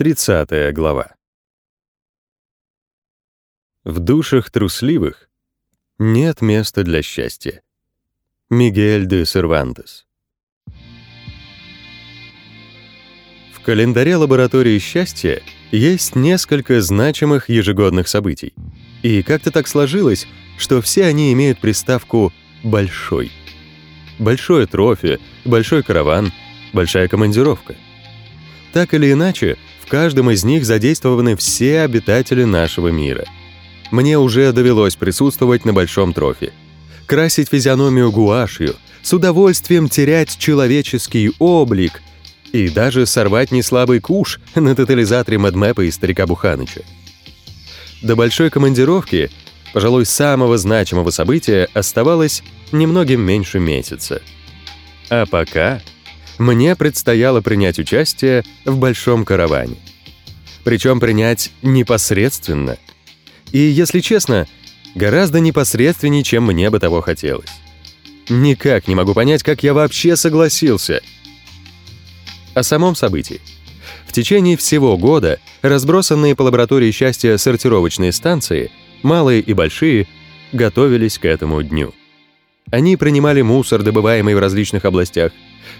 30 глава. В душах трусливых нет места для счастья. Мигель де Сервантес. В календаре лаборатории счастья есть несколько значимых ежегодных событий. И как-то так сложилось, что все они имеют приставку «большой». Большое трофи, большой караван, большая командировка. Так или иначе, каждом из них задействованы все обитатели нашего мира. Мне уже довелось присутствовать на большом трофе. Красить физиономию гуашью, с удовольствием терять человеческий облик и даже сорвать неслабый куш на тотализаторе Мэдмэпа и старика Буханыча. До большой командировки, пожалуй, самого значимого события оставалось немногим меньше месяца. А пока мне предстояло принять участие в большом караване. Причем принять непосредственно. И, если честно, гораздо непосредственнее, чем мне бы того хотелось. Никак не могу понять, как я вообще согласился. О самом событии. В течение всего года разбросанные по лаборатории счастья сортировочные станции, малые и большие, готовились к этому дню. Они принимали мусор, добываемый в различных областях,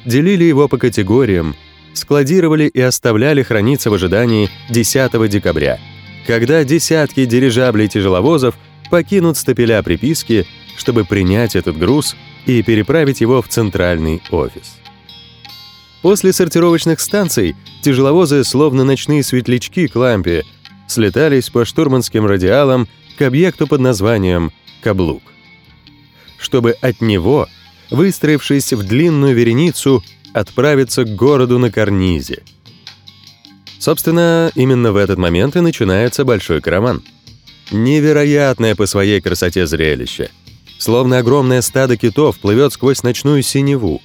делили его по категориям, складировали и оставляли храниться в ожидании 10 декабря, когда десятки дирижаблей-тяжеловозов покинут стапеля приписки, чтобы принять этот груз и переправить его в центральный офис. После сортировочных станций тяжеловозы, словно ночные светлячки к лампе, слетались по штурманским радиалам к объекту под названием «Каблук». Чтобы от него — выстроившись в длинную вереницу, отправиться к городу на карнизе. Собственно, именно в этот момент и начинается большой караван. Невероятное по своей красоте зрелище. Словно огромное стадо китов плывет сквозь ночную синеву.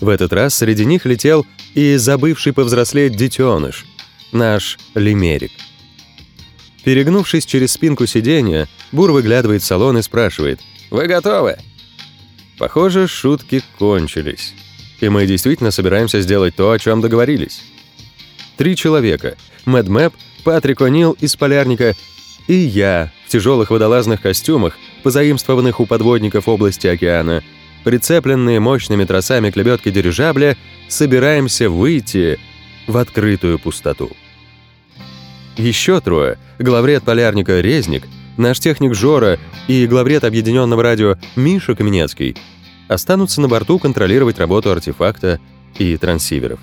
В этот раз среди них летел и забывший повзрослеть детеныш, наш лимерик. Перегнувшись через спинку сиденья, Бур выглядывает в салон и спрашивает «Вы готовы?» Похоже, шутки кончились. И мы действительно собираемся сделать то, о чем договорились. Три человека. Мэд Мэп, Патрик О'Нил из «Полярника» и я в тяжелых водолазных костюмах, позаимствованных у подводников области океана, прицепленные мощными тросами к лебедке дирижабля, собираемся выйти в открытую пустоту. Еще трое, главред полярника Резник — Наш техник Жора и главред объединенного радио Миша Каменецкий останутся на борту контролировать работу артефакта и трансиверов.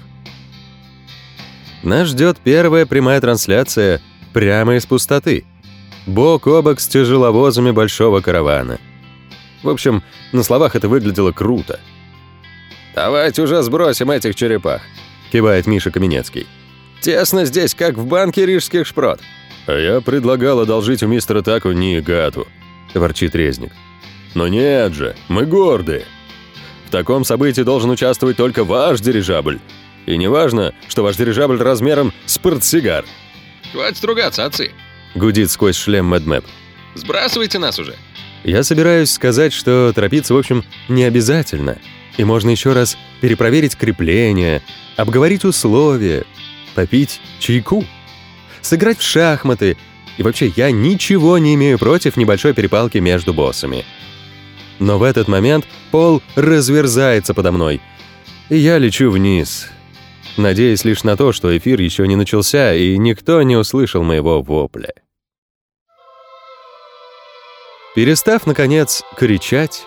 Нас ждет первая прямая трансляция прямо из пустоты. Бок о бок с тяжеловозами большого каравана. В общем, на словах это выглядело круто. «Давайте уже сбросим этих черепах», — кивает Миша Каменецкий. «Тесно здесь, как в банке рижских шпрот». «А я предлагал одолжить у мистера Таку Нигату», — ворчит Резник. «Но нет же, мы гордые. В таком событии должен участвовать только ваш дирижабль. И не важно, что ваш дирижабль размером с портсигар». «Хватит ругаться, отцы», — гудит сквозь шлем Мэдмэп. «Сбрасывайте нас уже». Я собираюсь сказать, что торопиться, в общем, не обязательно. И можно еще раз перепроверить крепление, обговорить условия, попить чайку сыграть в шахматы. И вообще, я ничего не имею против небольшой перепалки между боссами. Но в этот момент пол разверзается подо мной, и я лечу вниз, надеясь лишь на то, что эфир еще не начался, и никто не услышал моего вопля. Перестав, наконец, кричать,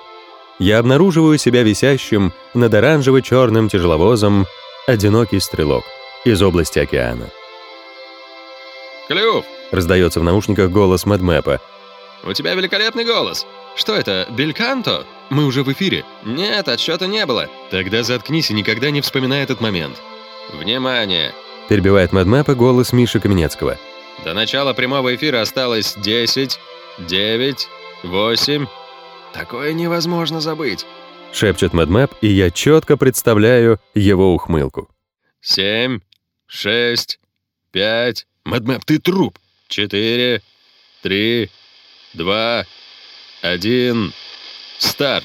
я обнаруживаю себя висящим над оранжево-черным тяжеловозом «Одинокий стрелок» из области океана. «Клюв!» — раздается в наушниках голос Мэдмэпа. «У тебя великолепный голос. Что это, бельканто? Мы уже в эфире». «Нет, отсчета не было». «Тогда заткнись и никогда не вспоминай этот момент». «Внимание!» — перебивает Мэдмэпа голос Миши Каменецкого. «До начала прямого эфира осталось 10, 9, 8...» «Такое невозможно забыть», — шепчет Мэдмэп, и я четко представляю его ухмылку. «Семь, шесть, пять...» Мэдмэп, ты труп. Четыре, три, два, один. Старт.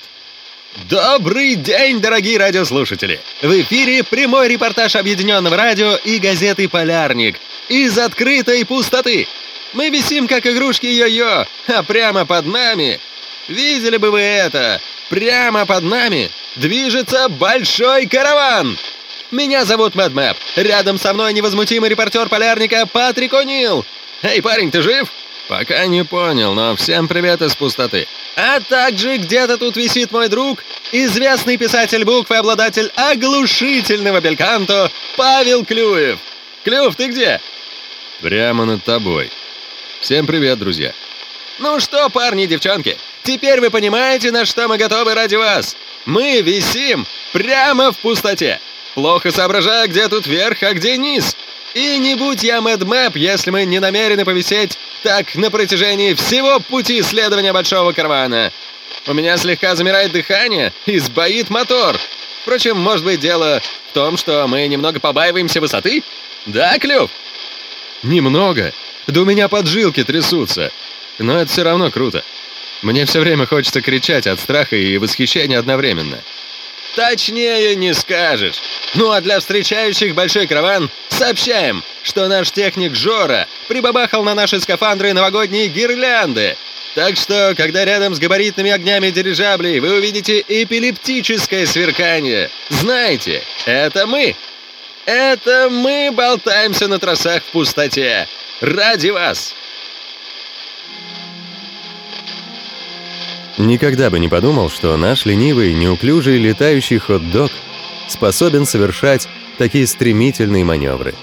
Добрый день, дорогие радиослушатели! В эфире прямой репортаж Объединенного радио и газеты «Полярник». из открытой пустоты. Мы висим, как игрушки йо-йо, а прямо под нами... Видели бы вы это? Прямо под нами движется большой караван. Меня зовут Мэд Мэп. Рядом со мной невозмутимый репортер полярника Патрик О'Нил. Эй, парень, ты жив? Пока не понял, но всем привет из пустоты. А также где-то тут висит мой друг, известный писатель букв и обладатель оглушительного бельканто Павел Клюев. Клюв, ты где? Прямо над тобой. Всем привет, друзья. Ну что, парни и девчонки, теперь вы понимаете, на что мы готовы ради вас. Мы висим прямо в пустоте. Плохо соображая, где тут верх, а где низ. И не будь я Мэд Мэп, если мы не намерены повисеть так на протяжении всего пути исследования Большого Каравана. У меня слегка замирает дыхание и сбоит мотор. Впрочем, может быть, дело в том, что мы немного побаиваемся высоты? Да, Клюв? Немного? Да у меня поджилки трясутся. Но это все равно круто. Мне все время хочется кричать от страха и восхищения одновременно. Точнее не скажешь. Ну а для встречающих большой караван сообщаем, что наш техник Жора прибабахал на наши скафандры новогодние гирлянды. Так что, когда рядом с габаритными огнями дирижаблей вы увидите эпилептическое сверкание, знайте, это мы. Это мы болтаемся на трассах в пустоте. Ради вас! Никогда бы не подумал, что наш ленивый, неуклюжий летающий хот-дог способен совершать такие стремительные маневры.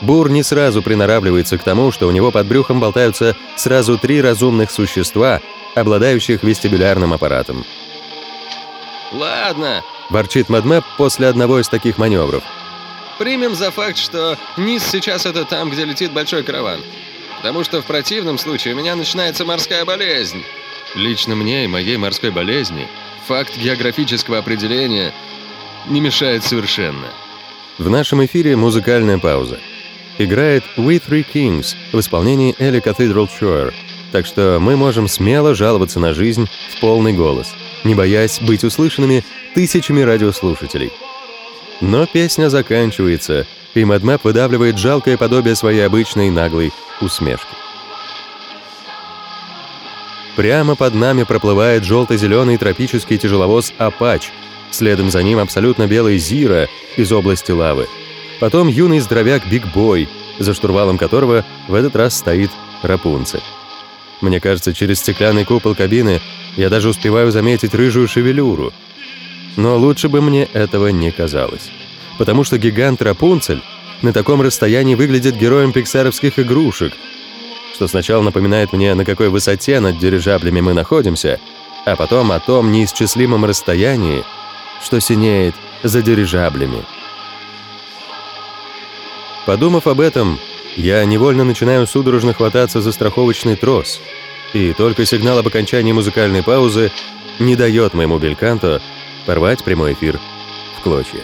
Бур не сразу приноравливается к тому, что у него под брюхом болтаются сразу три разумных существа, обладающих вестибулярным аппаратом. «Ладно», — ворчит Мадмэп после одного из таких маневров. Примем за факт, что низ сейчас это там, где летит большой караван. Потому что в противном случае у меня начинается морская болезнь. Лично мне и моей морской болезни факт географического определения не мешает совершенно. В нашем эфире музыкальная пауза. Играет We Three Kings в исполнении Элли Cathedral Shore, так что мы можем смело жаловаться на жизнь в полный голос, не боясь быть услышанными тысячами радиослушателей. Но песня заканчивается, и Мэдмэп выдавливает жалкое подобие своей обычной наглой усмешки. Прямо под нами проплывает желто-зеленый тропический тяжеловоз «Апач», следом за ним абсолютно белый «Зира» из области лавы. Потом юный здоровяк «Биг Бой», за штурвалом которого в этот раз стоит Рапунцель. Мне кажется, через стеклянный купол кабины я даже успеваю заметить рыжую шевелюру — но лучше бы мне этого не казалось. Потому что гигант Рапунцель на таком расстоянии выглядит героем пиксаровских игрушек, что сначала напоминает мне, на какой высоте над дирижаблями мы находимся, а потом о том неисчислимом расстоянии, что синеет за дирижаблями. Подумав об этом, я невольно начинаю судорожно хвататься за страховочный трос, и только сигнал об окончании музыкальной паузы не дает моему бельканту порвать прямой эфир в клочья.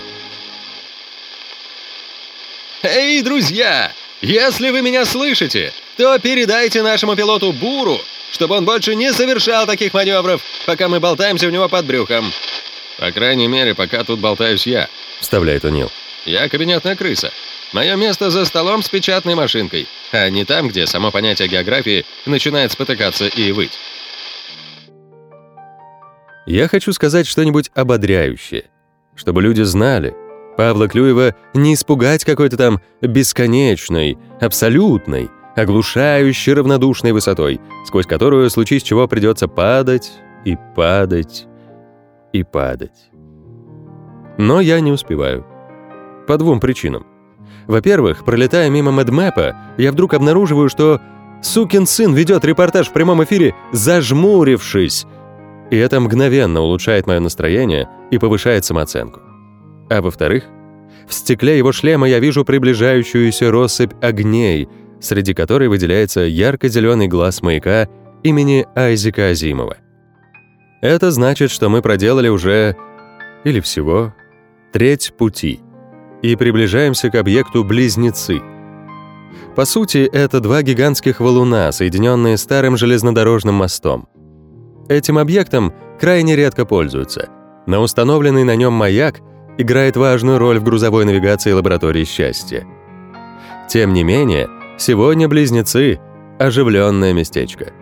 Эй, друзья! Если вы меня слышите, то передайте нашему пилоту Буру, чтобы он больше не совершал таких маневров, пока мы болтаемся у него под брюхом. По крайней мере, пока тут болтаюсь я, вставляет Унил. Я кабинетная крыса. Мое место за столом с печатной машинкой, а не там, где само понятие географии начинает спотыкаться и выть. Я хочу сказать что-нибудь ободряющее, чтобы люди знали, Павла Клюева не испугать какой-то там бесконечной, абсолютной, оглушающей равнодушной высотой, сквозь которую, случись чего, придется падать и падать и падать. Но я не успеваю. По двум причинам. Во-первых, пролетая мимо Мэдмэпа, я вдруг обнаруживаю, что сукин сын ведет репортаж в прямом эфире, зажмурившись, и это мгновенно улучшает мое настроение и повышает самооценку. А во-вторых, в стекле его шлема я вижу приближающуюся россыпь огней, среди которой выделяется ярко-зеленый глаз маяка имени Айзека Азимова. Это значит, что мы проделали уже, или всего, треть пути и приближаемся к объекту Близнецы. По сути, это два гигантских валуна, соединенные старым железнодорожным мостом. Этим объектом крайне редко пользуются, но установленный на нем маяк играет важную роль в грузовой навигации лаборатории счастья. Тем не менее, сегодня близнецы – оживленное местечко.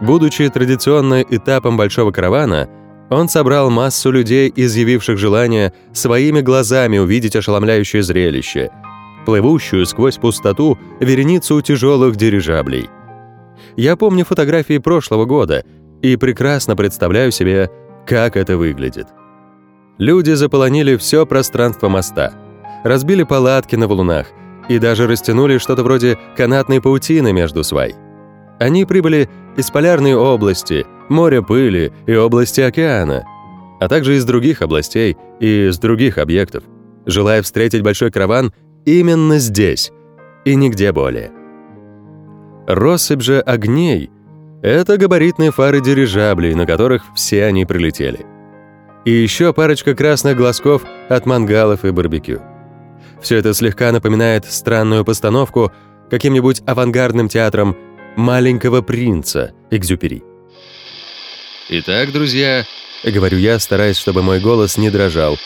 Будучи традиционно этапом большого каравана, он собрал массу людей, изъявивших желание своими глазами увидеть ошеломляющее зрелище, плывущую сквозь пустоту вереницу тяжелых дирижаблей. Я помню фотографии прошлого года и прекрасно представляю себе, как это выглядит. Люди заполонили все пространство моста, разбили палатки на валунах и даже растянули что-то вроде канатной паутины между свай. Они прибыли из полярной области, моря пыли и области океана, а также из других областей и из других объектов, желая встретить большой караван именно здесь и нигде более. Россыпь же огней — это габаритные фары дирижаблей, на которых все они прилетели. И еще парочка красных глазков от мангалов и барбекю. Все это слегка напоминает странную постановку каким-нибудь авангардным театром «Маленького принца» Экзюпери. Итак, друзья, Говорю я, стараясь, чтобы мой голос не дрожал.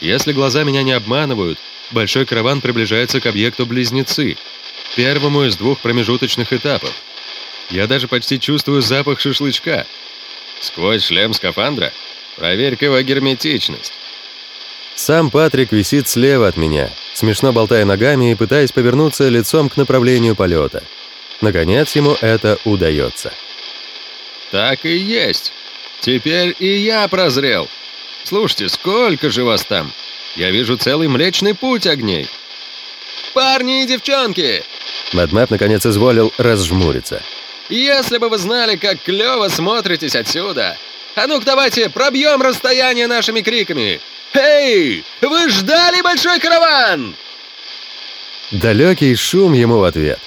если глаза меня не обманывают, большой караван приближается к объекту Близнецы, первому из двух промежуточных этапов. Я даже почти чувствую запах шашлычка. Сквозь шлем скафандра проверь-ка его герметичность. Сам Патрик висит слева от меня, смешно болтая ногами и пытаясь повернуться лицом к направлению полета. Наконец ему это удается. Так и есть. Теперь и я прозрел. Слушайте, сколько же вас там? Я вижу целый Млечный Путь огней. Парни и девчонки, Мадмэп наконец изволил разжмуриться. если бы вы знали, как клёво смотритесь отсюда. А ну-ка давайте пробьем расстояние нашими криками. Эй, вы ждали большой караван? Далекий шум ему в ответ.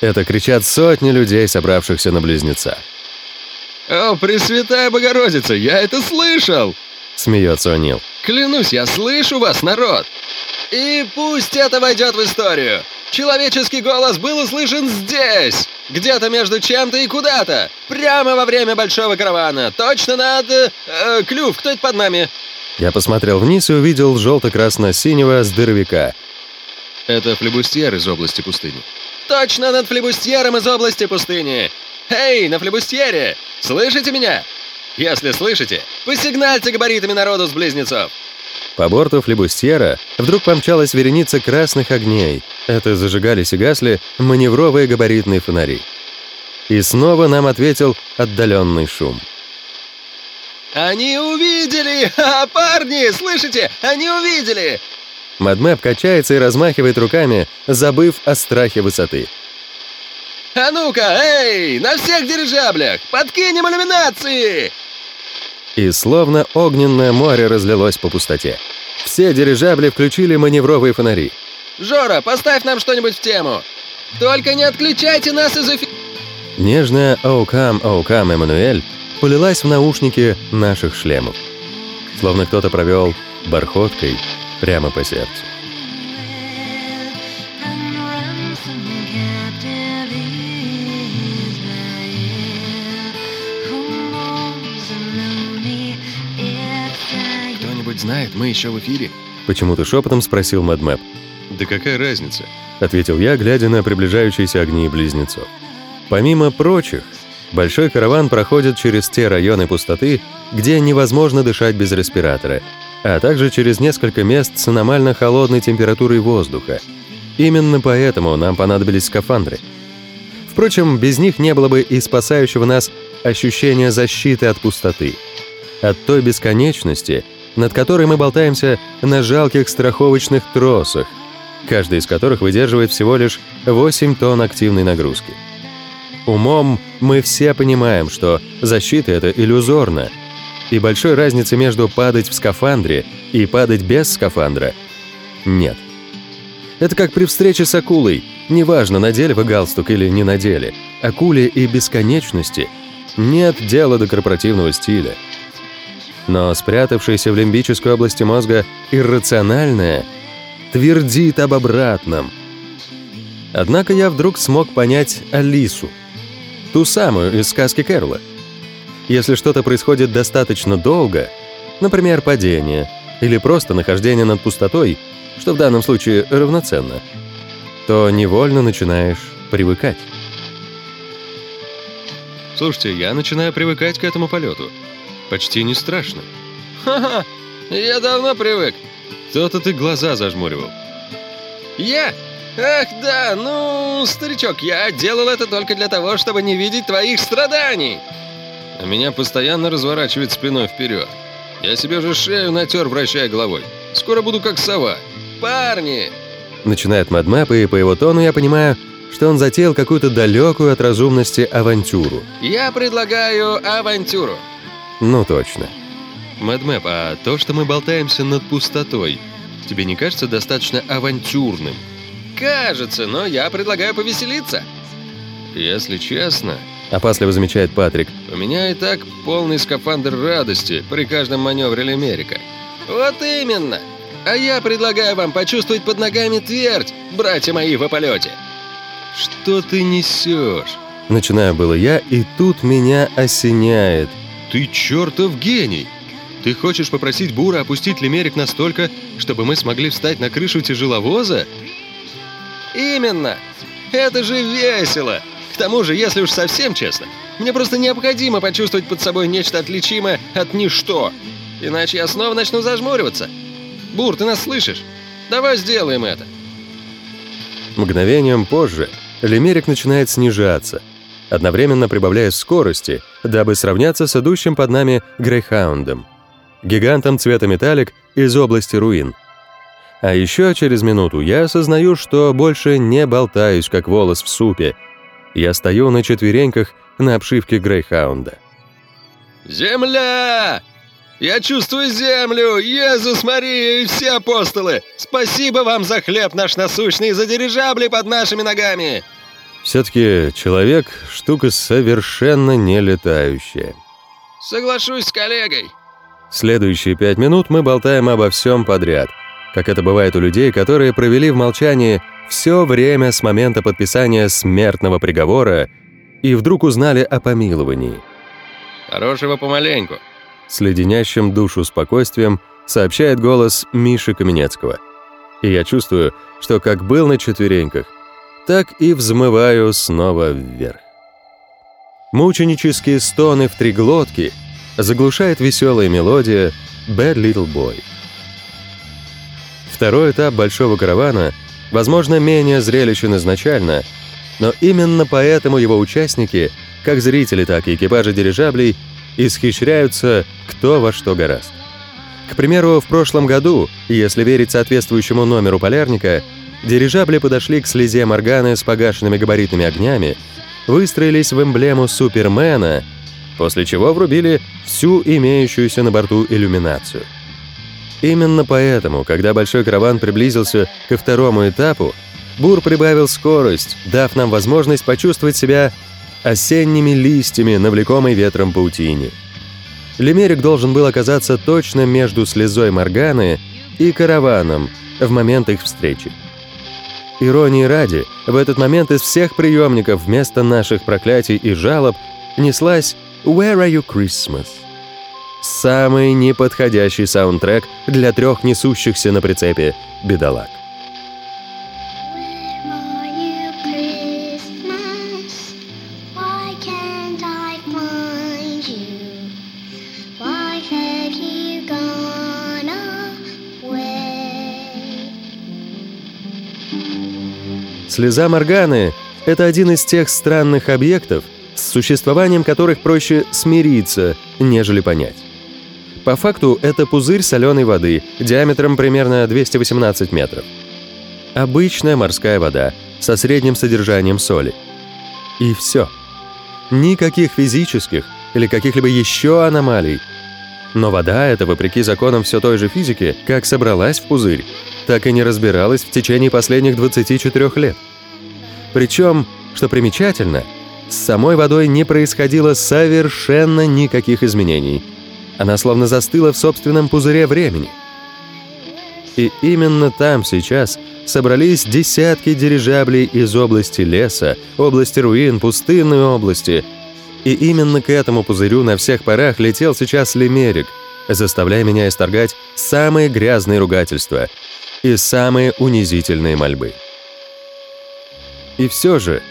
Это кричат сотни людей, собравшихся на близнеца. О, Пресвятая Богородица, я это слышал! Смеется О'Нил. Клянусь, я слышу вас, народ! И пусть это войдет в историю. Человеческий голос был услышан здесь, где-то между чем-то и куда-то, прямо во время большого каравана, точно над... э, э, клюв, кто это под нами? Я посмотрел вниз и увидел желто-красно-синего здоровяка. Это флебустьер из области пустыни. Точно над флебустьером из области пустыни. Эй, на флебустьере! Слышите меня? Если слышите, посигнальте габаритами народу с близнецов. По борту флебустьера вдруг помчалась вереница красных огней. Это зажигались и гасли маневровые габаритные фонари. И снова нам ответил отдаленный шум. Они увидели! Ха, парни, слышите? Они увидели! Мадмэп качается и размахивает руками, забыв о страхе высоты. А ну-ка, эй, на всех дирижаблях, подкинем иллюминации! И словно огненное море разлилось по пустоте. Все дирижабли включили маневровые фонари. Жора, поставь нам что-нибудь в тему. Только не отключайте нас из эфира. Нежная «Оукам, Оукам, Эммануэль» полилась в наушники наших шлемов. Словно кто-то провел бархоткой прямо по сердцу. Кто-нибудь знает, мы еще в эфире? Почему-то шепотом спросил Мадмэп. Да какая разница? Ответил я, глядя на приближающиеся огни близнецов. Помимо прочих, большой караван проходит через те районы пустоты, где невозможно дышать без респиратора, а также через несколько мест с аномально холодной температурой воздуха. Именно поэтому нам понадобились скафандры. Впрочем, без них не было бы и спасающего нас ощущения защиты от пустоты, от той бесконечности, над которой мы болтаемся на жалких страховочных тросах, каждый из которых выдерживает всего лишь 8 тонн активной нагрузки. Умом мы все понимаем, что защита — это иллюзорно, и большой разницы между падать в скафандре и падать без скафандра нет. Это как при встрече с акулой. Неважно, надели вы галстук или не надели. Акуле и бесконечности нет дела до корпоративного стиля. Но спрятавшаяся в лимбической области мозга иррациональное твердит об обратном. Однако я вдруг смог понять Алису. Ту самую из сказки Кэрола. Если что-то происходит достаточно долго, например, падение или просто нахождение над пустотой, что в данном случае равноценно, то невольно начинаешь привыкать. Слушайте, я начинаю привыкать к этому полету. Почти не страшно. Ха-ха, я давно привык. То-то ты глаза зажмуривал. Я? Ах да, ну, старичок, я делал это только для того, чтобы не видеть твоих страданий. А меня постоянно разворачивает спиной вперед. Я себе же шею натер, вращая головой. Скоро буду как сова. Парни! Начинает Мадмэп, и по его тону я понимаю, что он затеял какую-то далекую от разумности авантюру. Я предлагаю авантюру. Ну точно. Мадмэп, а то, что мы болтаемся над пустотой, тебе не кажется достаточно авантюрным? Кажется, но я предлагаю повеселиться. Если честно, Опасливо замечает Патрик. у меня и так полный скафандр радости при каждом маневре Лемерика. Вот именно. А я предлагаю вам почувствовать под ногами твердь, братья мои в полете. Что ты несешь? Начинаю было я, и тут меня осеняет. Ты чертов гений! Ты хочешь попросить Бура опустить лимерик настолько, чтобы мы смогли встать на крышу тяжеловоза? Именно! Это же весело! К тому же, если уж совсем честно, мне просто необходимо почувствовать под собой нечто отличимое от ничто. Иначе я снова начну зажмуриваться. Бур, ты нас слышишь? Давай сделаем это. Мгновением позже лимерик начинает снижаться, одновременно прибавляя скорости, дабы сравняться с идущим под нами Грейхаундом, гигантом цвета металлик из области руин. А еще через минуту я осознаю, что больше не болтаюсь, как волос в супе. Я стою на четвереньках на обшивке Грейхаунда. Земля! Я чувствую землю! Иисус, Мария и все апостолы! Спасибо вам за хлеб наш насущный и за дирижабли под нашими ногами!» Все-таки человек — штука совершенно не летающая. «Соглашусь с коллегой!» Следующие пять минут мы болтаем обо всем подряд, как это бывает у людей, которые провели в молчании все время с момента подписания смертного приговора и вдруг узнали о помиловании. «Хорошего помаленьку!» С леденящим душу спокойствием сообщает голос Миши Каменецкого. И я чувствую, что как был на четвереньках, так и взмываю снова вверх. Мученические стоны в три глотки заглушает веселая мелодия «Bad Little Boy». Второй этап большого каравана, возможно, менее зрелищен изначально, но именно поэтому его участники, как зрители, так и экипажи дирижаблей, исхищряются кто во что гораст. К примеру, в прошлом году, если верить соответствующему номеру полярника, дирижабли подошли к слезе Морганы с погашенными габаритными огнями, выстроились в эмблему Супермена, после чего врубили всю имеющуюся на борту иллюминацию. Именно поэтому, когда большой караван приблизился ко второму этапу, Бур прибавил скорость, дав нам возможность почувствовать себя осенними листьями, навлекомой ветром паутине. Лемерик должен был оказаться точно между слезой Морганы и караваном в момент их встречи. Иронии ради, в этот момент из всех приемников вместо наших проклятий и жалоб неслась «Where are you Christmas?» Самый неподходящий саундтрек для трех несущихся на прицепе бедолаг. Слеза Морганы — это один из тех странных объектов, с существованием которых проще смириться, нежели понять. По факту это пузырь соленой воды диаметром примерно 218 метров. Обычная морская вода со средним содержанием соли. И все. Никаких физических или каких-либо еще аномалий. Но вода эта, вопреки законам все той же физики, как собралась в пузырь, так и не разбиралась в течение последних 24 лет. Причем, что примечательно, с самой водой не происходило совершенно никаких изменений. Она словно застыла в собственном пузыре времени. И именно там сейчас собрались десятки дирижаблей из области леса, области руин, пустынной области. И именно к этому пузырю на всех парах летел сейчас Лемерик, заставляя меня исторгать самые грязные ругательства и самые унизительные мольбы. И все же,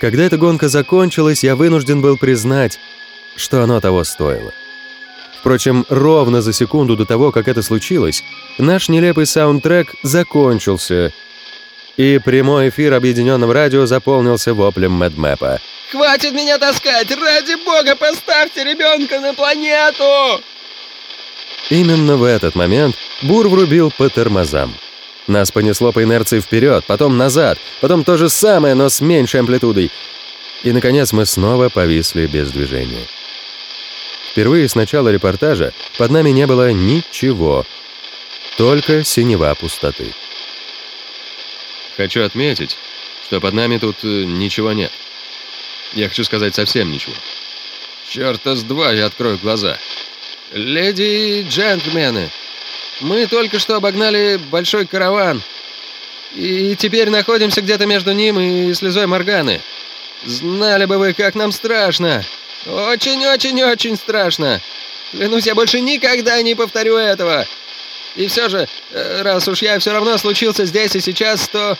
когда эта гонка закончилась, я вынужден был признать, что оно того стоило. Впрочем, ровно за секунду до того, как это случилось, наш нелепый саундтрек закончился, и прямой эфир объединенным радио заполнился воплем Мэдмэпа. Хватит меня таскать! Ради бога, поставьте ребенка на планету! Именно в этот момент Бур врубил по тормозам. Нас понесло по инерции вперед, потом назад, потом то же самое, но с меньшей амплитудой. И, наконец, мы снова повисли без движения. Впервые с начала репортажа под нами не было ничего, только синева пустоты. Хочу отметить, что под нами тут э, ничего нет. Я хочу сказать совсем ничего. Чёрта с два я открою глаза. Леди и джентльмены, мы только что обогнали большой караван. И теперь находимся где-то между ним и слезой Морганы. Знали бы вы, как нам страшно. Очень-очень-очень страшно. Клянусь, я больше никогда не повторю этого. И все же, э, раз уж я все равно случился здесь и сейчас, то...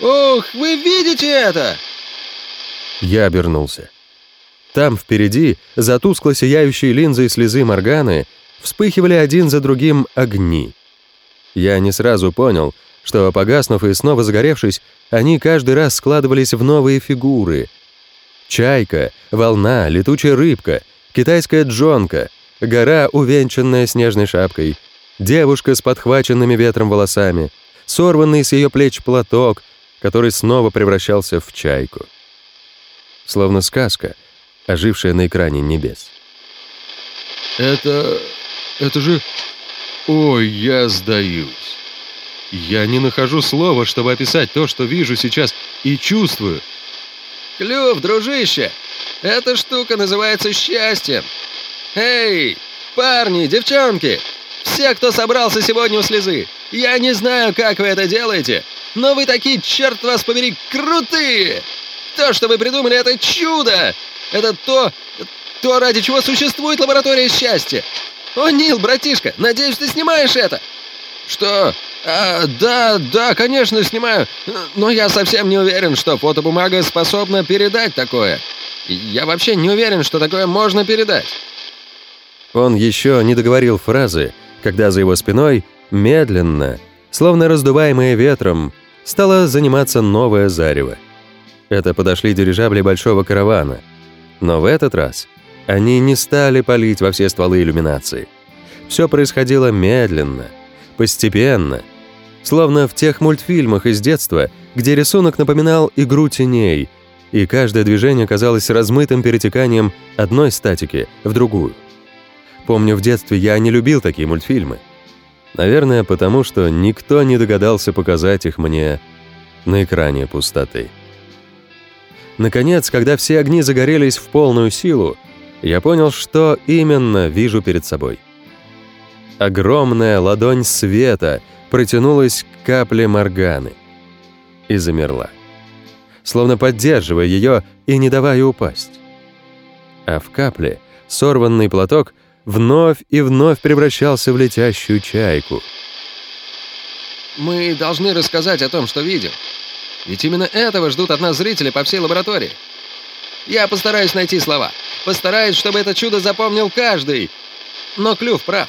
Ух, вы видите это? Я обернулся. Там впереди, за тускло сияющей линзой слезы Морганы, вспыхивали один за другим огни. Я не сразу понял, что, погаснув и снова загоревшись, они каждый раз складывались в новые фигуры. Чайка, волна, летучая рыбка, китайская джонка, гора, увенчанная снежной шапкой, девушка с подхваченными ветром волосами, сорванный с ее плеч платок, который снова превращался в чайку. Словно сказка, ожившая на экране небес. Это... это же... Ой, я сдаюсь. Я не нахожу слова, чтобы описать то, что вижу сейчас и чувствую. Клюв, дружище, эта штука называется счастьем. Эй, парни, девчонки, все, кто собрался сегодня у слезы, я не знаю, как вы это делаете, но вы такие, черт вас побери, крутые! То, что вы придумали, это чудо! Это то, то, ради чего существует лаборатория счастья. О, Нил, братишка, надеюсь, ты снимаешь это? Что? А, да, да, конечно, снимаю. Но я совсем не уверен, что фотобумага способна передать такое. Я вообще не уверен, что такое можно передать. Он еще не договорил фразы, когда за его спиной медленно, словно раздуваемое ветром, стало заниматься новое зарево. Это подошли дирижабли большого каравана. Но в этот раз они не стали палить во все стволы иллюминации. Все происходило медленно, постепенно, словно в тех мультфильмах из детства, где рисунок напоминал игру теней, и каждое движение казалось размытым перетеканием одной статики в другую. Помню, в детстве я не любил такие мультфильмы. Наверное, потому что никто не догадался показать их мне на экране пустоты. Наконец, когда все огни загорелись в полную силу, я понял, что именно вижу перед собой. Огромная ладонь света протянулась к капле Морганы и замерла, словно поддерживая ее и не давая упасть. А в капле сорванный платок вновь и вновь превращался в летящую чайку. Мы должны рассказать о том, что видим. Ведь именно этого ждут от нас зрители по всей лаборатории. Я постараюсь найти слова. Постараюсь, чтобы это чудо запомнил каждый. Но Клюв прав.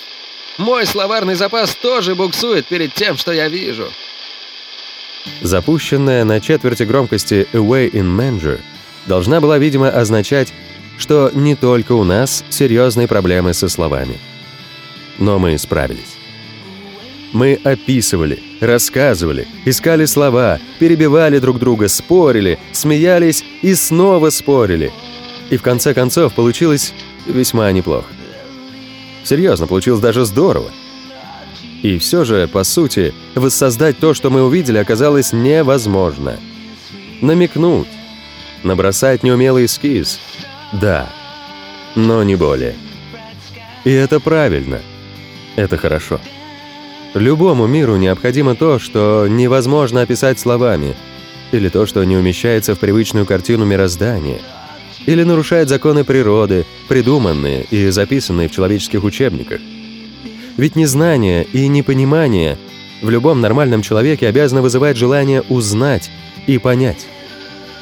Мой словарный запас тоже буксует перед тем, что я вижу. Запущенная на четверти громкости «Away in Manger» должна была, видимо, означать, что не только у нас серьезные проблемы со словами. Но мы справились. Мы описывали, рассказывали, искали слова, перебивали друг друга, спорили, смеялись и снова спорили. И в конце концов получилось весьма неплохо. Серьезно, получилось даже здорово. И все же, по сути, воссоздать то, что мы увидели, оказалось невозможно. Намекнуть, набросать неумелый эскиз – да, но не более. И это правильно. Это хорошо. Любому миру необходимо то, что невозможно описать словами, или то, что не умещается в привычную картину мироздания, или нарушает законы природы, придуманные и записанные в человеческих учебниках. Ведь незнание и непонимание в любом нормальном человеке обязаны вызывать желание узнать и понять.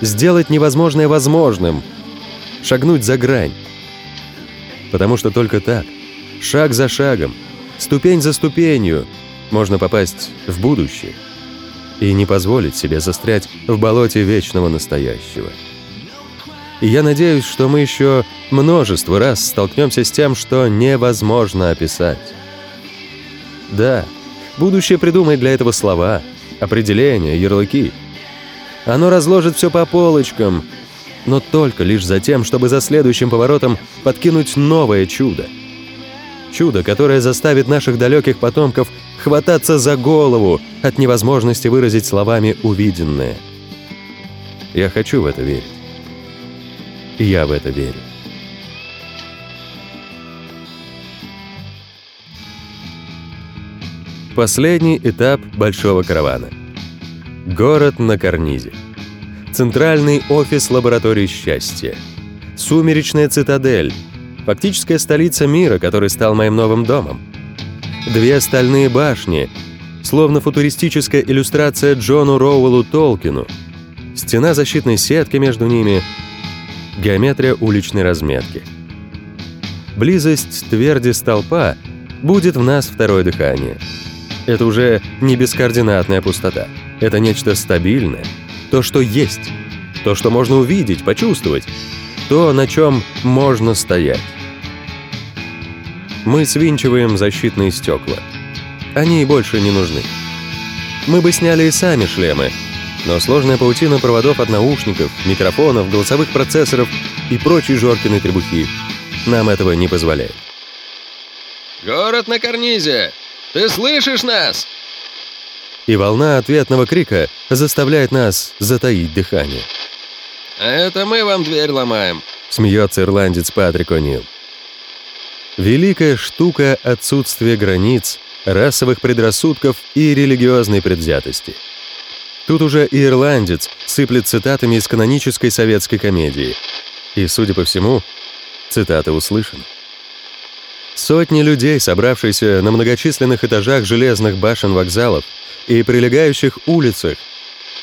сделать невозможное возможным, шагнуть за грань. Потому что только так, шаг за шагом, ступень за ступенью, можно попасть в будущее и не позволить себе застрять в болоте вечного настоящего. И я надеюсь, что мы еще множество раз столкнемся с тем, что невозможно описать. Да, будущее придумает для этого слова, определения, ярлыки. Оно разложит все по полочкам, но только лишь за тем, чтобы за следующим поворотом подкинуть новое чудо. Чудо, которое заставит наших далеких потомков хвататься за голову от невозможности выразить словами увиденное. Я хочу в это верить. И я в это верю. Последний этап большого каравана. Город на карнизе. Центральный офис лаборатории счастья. Сумеречная цитадель. Фактическая столица мира, который стал моим новым домом. Две стальные башни, словно футуристическая иллюстрация Джону Роуэллу Толкину. Стена защитной сетки между ними — Геометрия уличной разметки. Близость тверди столпа будет в нас второе дыхание. Это уже не бескоординатная пустота. Это нечто стабильное. То, что есть. То, что можно увидеть, почувствовать. То, на чем можно стоять. Мы свинчиваем защитные стекла. Они больше не нужны. Мы бы сняли и сами шлемы, но сложная паутина проводов от наушников, микрофонов, голосовых процессоров и прочей Жоркиной требухи нам этого не позволяет. «Город на карнизе! Ты слышишь нас?» И волна ответного крика заставляет нас затаить дыхание. «А это мы вам дверь ломаем», — смеется ирландец Патрик О'Нил. Великая штука отсутствия границ, расовых предрассудков и религиозной предвзятости — Тут уже и ирландец сыплет цитатами из канонической советской комедии. И, судя по всему, цитаты услышаны. Сотни людей, собравшиеся на многочисленных этажах железных башен вокзалов и прилегающих улицах,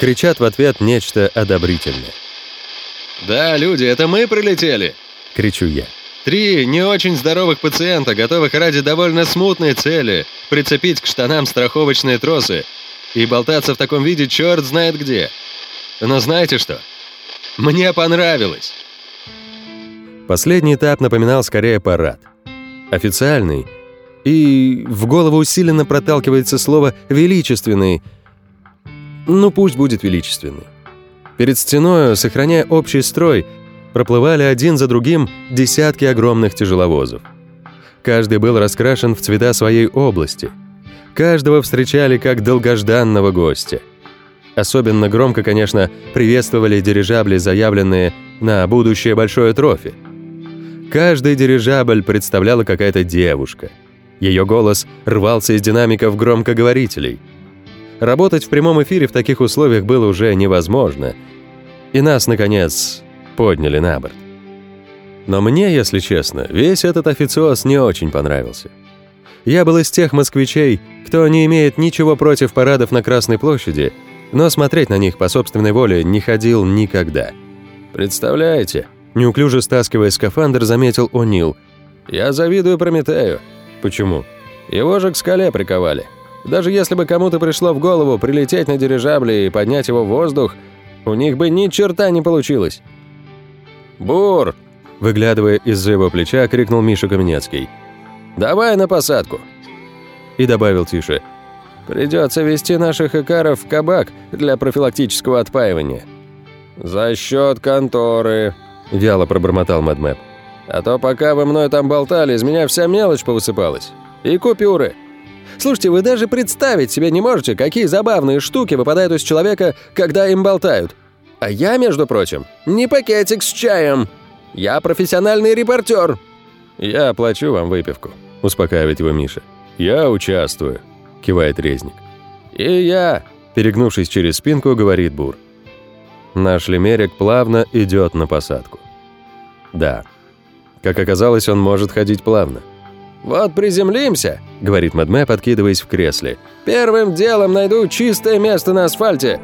кричат в ответ нечто одобрительное. «Да, люди, это мы прилетели!» — кричу я. Три не очень здоровых пациента, готовых ради довольно смутной цели прицепить к штанам страховочные тросы и болтаться в таком виде черт знает где. Но знаете что? Мне понравилось. Последний этап напоминал скорее парад. Официальный. И в голову усиленно проталкивается слово «величественный». Ну, пусть будет величественный. Перед стеной, сохраняя общий строй, проплывали один за другим десятки огромных тяжеловозов. Каждый был раскрашен в цвета своей области — Каждого встречали как долгожданного гостя. Особенно громко, конечно, приветствовали дирижабли, заявленные на будущее большое трофи. Каждый дирижабль представляла какая-то девушка. Ее голос рвался из динамиков громкоговорителей. Работать в прямом эфире в таких условиях было уже невозможно. И нас, наконец, подняли на борт. Но мне, если честно, весь этот официоз не очень понравился. Я был из тех москвичей, кто не имеет ничего против парадов на Красной площади, но смотреть на них по собственной воле не ходил никогда. «Представляете?» – неуклюже стаскивая скафандр, заметил О'Нил. «Я завидую Прометею». «Почему?» «Его же к скале приковали. Даже если бы кому-то пришло в голову прилететь на дирижабле и поднять его в воздух, у них бы ни черта не получилось». «Бур!» – выглядывая из-за его плеча, крикнул Миша Каменецкий – Давай на посадку!» И добавил тише. «Придется вести наших икаров в кабак для профилактического отпаивания». «За счет конторы», — вяло пробормотал Мэдмэп. «А то пока вы мной там болтали, из меня вся мелочь повысыпалась. И купюры. Слушайте, вы даже представить себе не можете, какие забавные штуки выпадают из человека, когда им болтают. А я, между прочим, не пакетик с чаем. Я профессиональный репортер». «Я оплачу вам выпивку», — успокаивает его Миша. «Я участвую», — кивает Резник. «И я», — перегнувшись через спинку, говорит Бур. Наш лимерик плавно идет на посадку. Да, как оказалось, он может ходить плавно. «Вот приземлимся», — говорит Мадме, подкидываясь в кресле. «Первым делом найду чистое место на асфальте,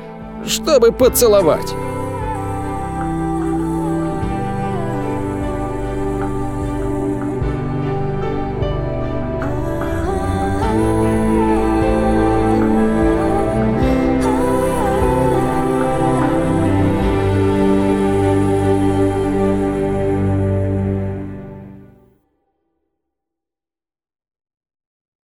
чтобы поцеловать».